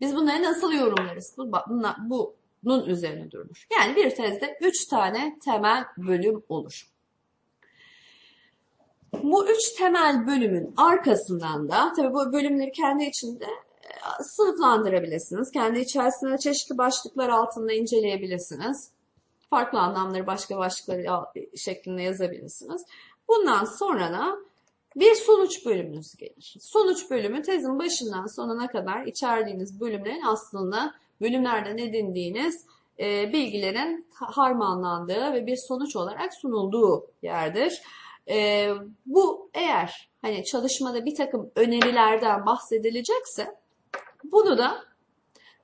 Biz bunları nasıl yorumlarız? Bu, bu, bunun üzerine durulur. Yani bir tezde üç tane temel bölüm olur. Bu üç temel bölümün arkasından da tabii bu bölümleri kendi içinde e, sınıflandırabilirsiniz. Kendi içerisinde çeşitli başlıklar altında inceleyebilirsiniz farklı anlamları başka başlıkları şeklinde yazabilirsiniz. Bundan sonra da bir sonuç bölümünüz gelir. Sonuç bölümü tezin başından sonuna kadar içerdiğiniz bölümlerin aslında bölümlerden edindiğiniz e, bilgilerin harmanlandığı ve bir sonuç olarak sunulduğu yerdir. E, bu eğer hani çalışmada bir takım önerilerden bahsedilecekse bunu da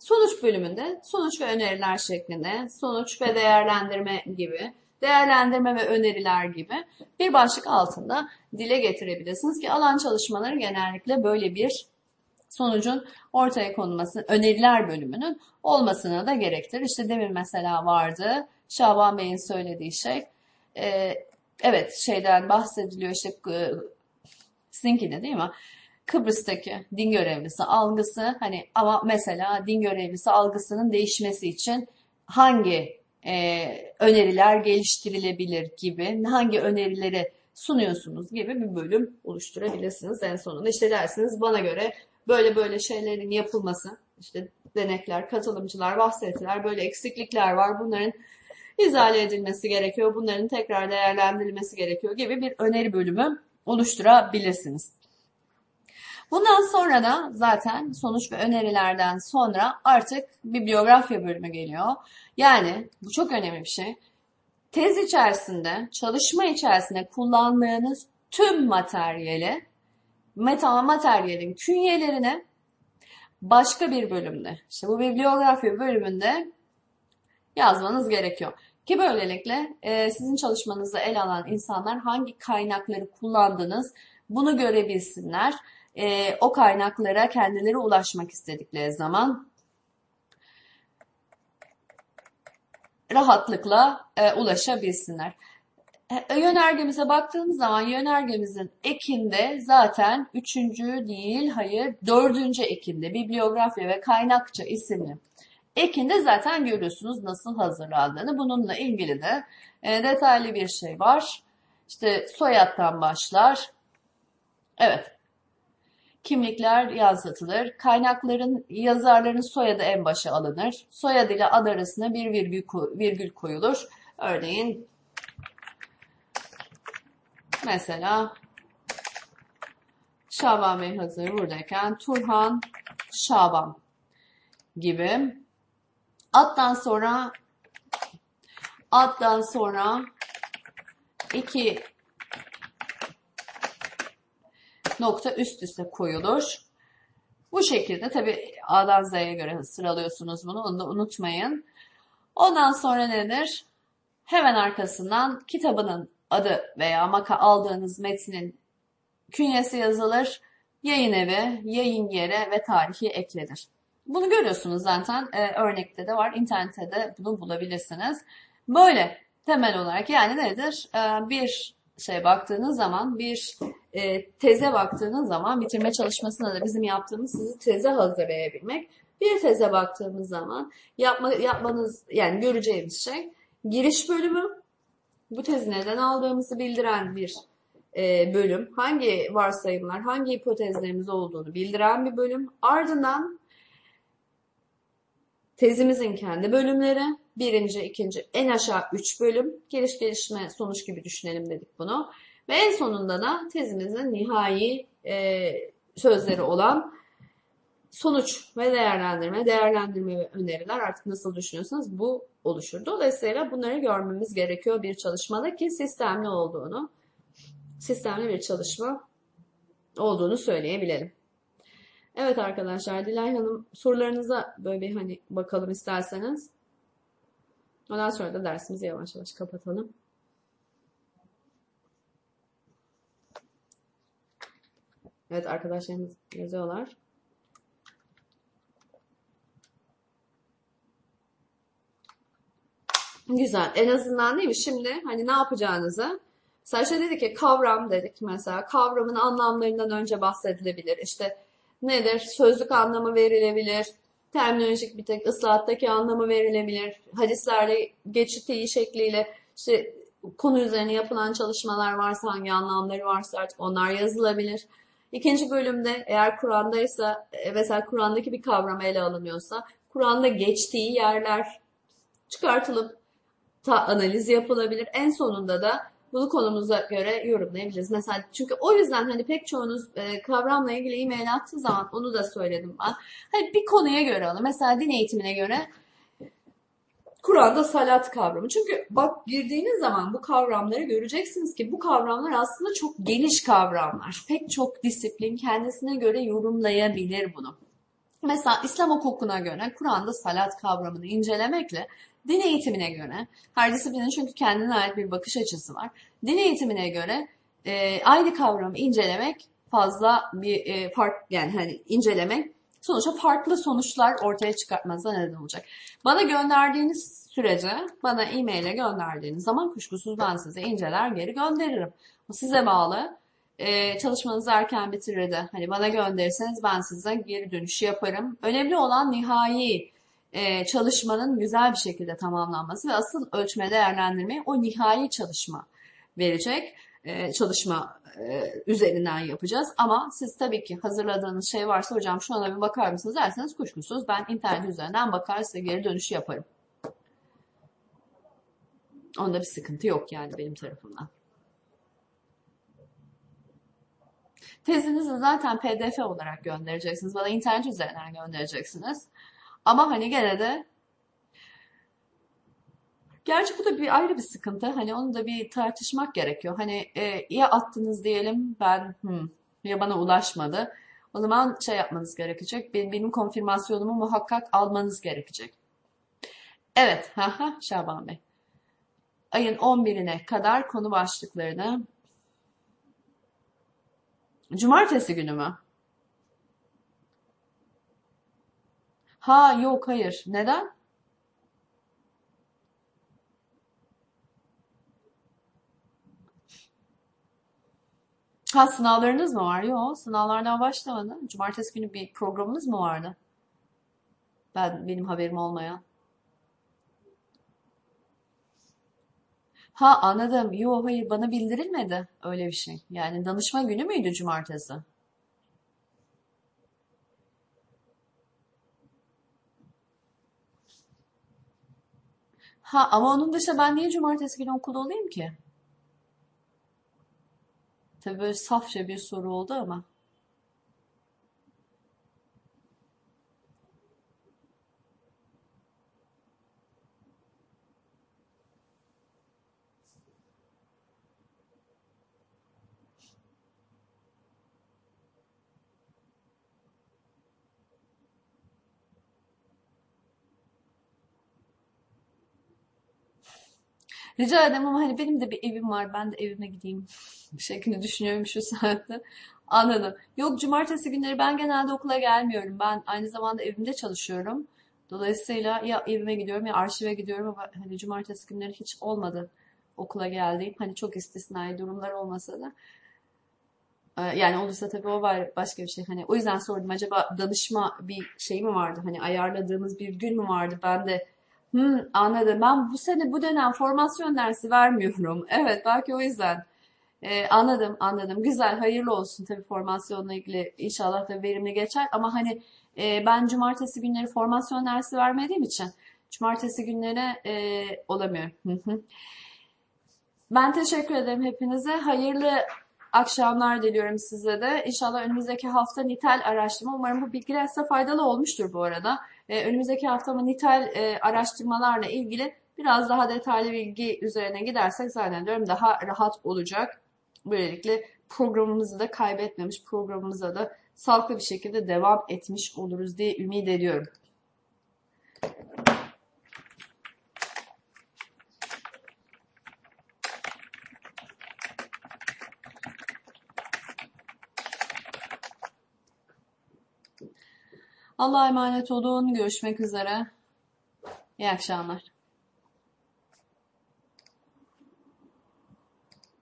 Sonuç bölümünde sonuç ve öneriler şeklinde, sonuç ve değerlendirme gibi, değerlendirme ve öneriler gibi bir başlık altında dile getirebilirsiniz ki alan çalışmaları genellikle böyle bir sonucun ortaya konulması, öneriler bölümünün olmasına da gerektirir. İşte demin mesela vardı, Şaban Bey'in söylediği şey, e, evet şeyden bahsediliyor işte e, sizinkinde değil mi? Kıbrıs'taki din görevlisi algısı hani ama mesela din görevlisi algısının değişmesi için hangi e, öneriler geliştirilebilir gibi hangi önerileri sunuyorsunuz gibi bir bölüm oluşturabilirsiniz en sonunda. işte dersiniz bana göre böyle böyle şeylerin yapılması işte denekler, katılımcılar bahsettiler böyle eksiklikler var bunların izale edilmesi gerekiyor bunların tekrar değerlendirilmesi gerekiyor gibi bir öneri bölümü oluşturabilirsiniz. Bundan sonra da zaten sonuç ve önerilerden sonra artık bibliografya bölümü geliyor. Yani bu çok önemli bir şey. Tez içerisinde, çalışma içerisinde kullandığınız tüm materyali, meta materyalin künyelerine başka bir bölümde, işte bu bibliografya bölümünde yazmanız gerekiyor. Ki böylelikle e, sizin çalışmanızda el alan insanlar hangi kaynakları kullandınız bunu görebilsinler e, o kaynaklara kendileri ulaşmak istedikleri zaman rahatlıkla e, ulaşabilsinler. E, Yönergemize baktığımız zaman yönergemizin ekinde zaten üçüncü değil, hayır dördüncü ekinde bibliografya ve kaynakça isimli ekinde zaten görüyorsunuz nasıl hazırlandığını. Bununla ilgili de e, detaylı bir şey var. İşte soyadtan başlar. Evet. Kimlikler yansıtılır. Kaynakların, yazarların soyadı en başa alınır. Soyad ile ad arasında bir virgül, virgül koyulur. Örneğin mesela Şaban Bey hazır buradayken Turhan Şaban gibi. Addan sonra addan sonra iki nokta üst üste koyulur. Bu şekilde tabi A'dan Z'ye göre sıralıyorsunuz bunu. Onu da unutmayın. Ondan sonra nedir? Hemen arkasından kitabının adı veya maka aldığınız metnin künyesi yazılır. Yayın evi, yayın yeri ve tarihi eklenir. Bunu görüyorsunuz zaten. Ee, örnekte de var. İnternette de bunu bulabilirsiniz. Böyle temel olarak yani nedir? Ee, bir şey baktığınız zaman, bir e, teze baktığınız zaman bitirme çalışmasında da bizim yaptığımız sizi teze hazırlayabilmek. Bir teze baktığımız zaman yapma, yapmanız yani göreceğimiz şey giriş bölümü, bu tezi neden aldığımızı bildiren bir e, bölüm, hangi varsayımlar, hangi hipotezlerimiz olduğunu bildiren bir bölüm. Ardından tezimizin kendi bölümleri, birinci, ikinci, en aşağı üç bölüm, geliş gelişme sonuç gibi düşünelim dedik bunu. Ve en sonunda da tezimizin nihai e, sözleri olan sonuç ve değerlendirme, değerlendirme ve öneriler artık nasıl düşünüyorsanız bu oluşur. Dolayısıyla bunları görmemiz gerekiyor bir çalışmada ki sistemli olduğunu, sistemli bir çalışma olduğunu söyleyebilelim. Evet arkadaşlar Dilay Hanım sorularınıza böyle bir hani bakalım isterseniz. Ondan sonra da dersimizi yavaş yavaş kapatalım. Evet arkadaşlarımız yazıyorlar. Güzel. En azından değil mi? Şimdi hani ne yapacağınızı Mesela dedi ki kavram dedik mesela. Kavramın anlamlarından önce bahsedilebilir. İşte nedir? Sözlük anlamı verilebilir. Terminolojik bir tek ıslahattaki anlamı verilebilir. Hadislerle geçitiği şekliyle işte konu üzerine yapılan çalışmalar varsa hangi anlamları varsa artık onlar yazılabilir. İkinci bölümde eğer Kur'an'daysa e, mesela Kur'an'daki bir kavram ele alınıyorsa Kur'an'da geçtiği yerler çıkartılıp ta analiz yapılabilir. En sonunda da bunu konumuza göre yorumlayabiliriz. Mesela çünkü o yüzden hani pek çoğunuz e, kavramla ilgili e-mail attığı zaman onu da söyledim ben. Hani bir konuya göre alın. Mesela din eğitimine göre Kur'an'da salat kavramı. Çünkü bak girdiğiniz zaman bu kavramları göreceksiniz ki bu kavramlar aslında çok geniş kavramlar. Pek çok disiplin kendisine göre yorumlayabilir bunu. Mesela İslam hukukuna göre Kur'an'da salat kavramını incelemekle din eğitimine göre, her disiplinin çünkü kendine ait bir bakış açısı var. Din eğitimine göre e, aynı kavramı incelemek fazla bir e, fark yani hani incelemek sonuçta farklı sonuçlar ortaya çıkartmanıza neden olacak. Bana gönderdiğiniz sürece, bana e-mail'e gönderdiğiniz zaman kuşkusuz ben size inceler geri gönderirim. O size bağlı. Ee, çalışmanızı erken bitirir de hani bana gönderirseniz ben size geri dönüşü yaparım. Önemli olan nihai e, çalışmanın güzel bir şekilde tamamlanması ve asıl ölçme değerlendirmeyi o nihai çalışma verecek. E, çalışma e, üzerinden yapacağız. Ama siz tabii ki hazırladığınız şey varsa hocam şuna bir bakar mısınız derseniz kuşkusuz ben internet üzerinden bakar size geri dönüşü yaparım. Onda bir sıkıntı yok yani benim tarafımdan. Tezinizi zaten pdf olarak göndereceksiniz. Bana internet üzerinden göndereceksiniz. Ama hani gene de Gerçi bu da bir ayrı bir sıkıntı. Hani onu da bir tartışmak gerekiyor. Hani e, ya attınız diyelim ben hmm, ya bana ulaşmadı. O zaman şey yapmanız gerekecek. Benim, benim konfirmasyonumu muhakkak almanız gerekecek. Evet, haha Şaban Bey. Ayın 11'ine kadar konu başlıklarını Cumartesi günü mü? Ha yok hayır. Neden? Ha sınavlarınız mı var? Yok, sınavlardan başlamadı. Cumartesi günü bir programınız mı vardı? Ben benim haberim olmayan. Ha anladım. Yok hayır bana bildirilmedi öyle bir şey. Yani danışma günü müydü cumartesi? Ha ama onun dışında ben niye cumartesi günü okulda olayım ki? Tabii böyle safça bir soru oldu ama. Rica ederim ama hani benim de bir evim var. Ben de evime gideyim şeklinde düşünüyorum şu saatte. <laughs> Anladım. Yok cumartesi günleri ben genelde okula gelmiyorum. Ben aynı zamanda evimde çalışıyorum. Dolayısıyla ya evime gidiyorum ya arşive gidiyorum ama hani cumartesi günleri hiç olmadı okula geldiğim. Hani çok istisnai durumlar olmasa da. Ee, Yani olursa tabii o var başka bir şey. Hani o yüzden sordum acaba danışma bir şey mi vardı? Hani ayarladığımız bir gün mü vardı? Ben de hmm, anladım. Ben bu sene bu dönem formasyon dersi vermiyorum. <laughs> Evet belki o yüzden. Ee, anladım anladım. Güzel hayırlı olsun tabii formasyonla ilgili inşallah da verimli geçer. Ama hani e, ben cumartesi günleri formasyon dersi vermediğim için cumartesi günleri e, olamıyorum. Hı hı. Ben teşekkür ederim hepinize. Hayırlı akşamlar diliyorum size de. İnşallah önümüzdeki hafta nitel araştırma. Umarım bu bilgiler size faydalı olmuştur bu arada. Ee, önümüzdeki hafta ama nitel e, araştırmalarla ilgili biraz daha detaylı bilgi üzerine gidersek zannediyorum daha rahat olacak. Böylelikle programımızı da kaybetmemiş, programımıza da sağlıklı bir şekilde devam etmiş oluruz diye ümit ediyorum. Allah'a emanet olun. Görüşmek üzere. İyi akşamlar.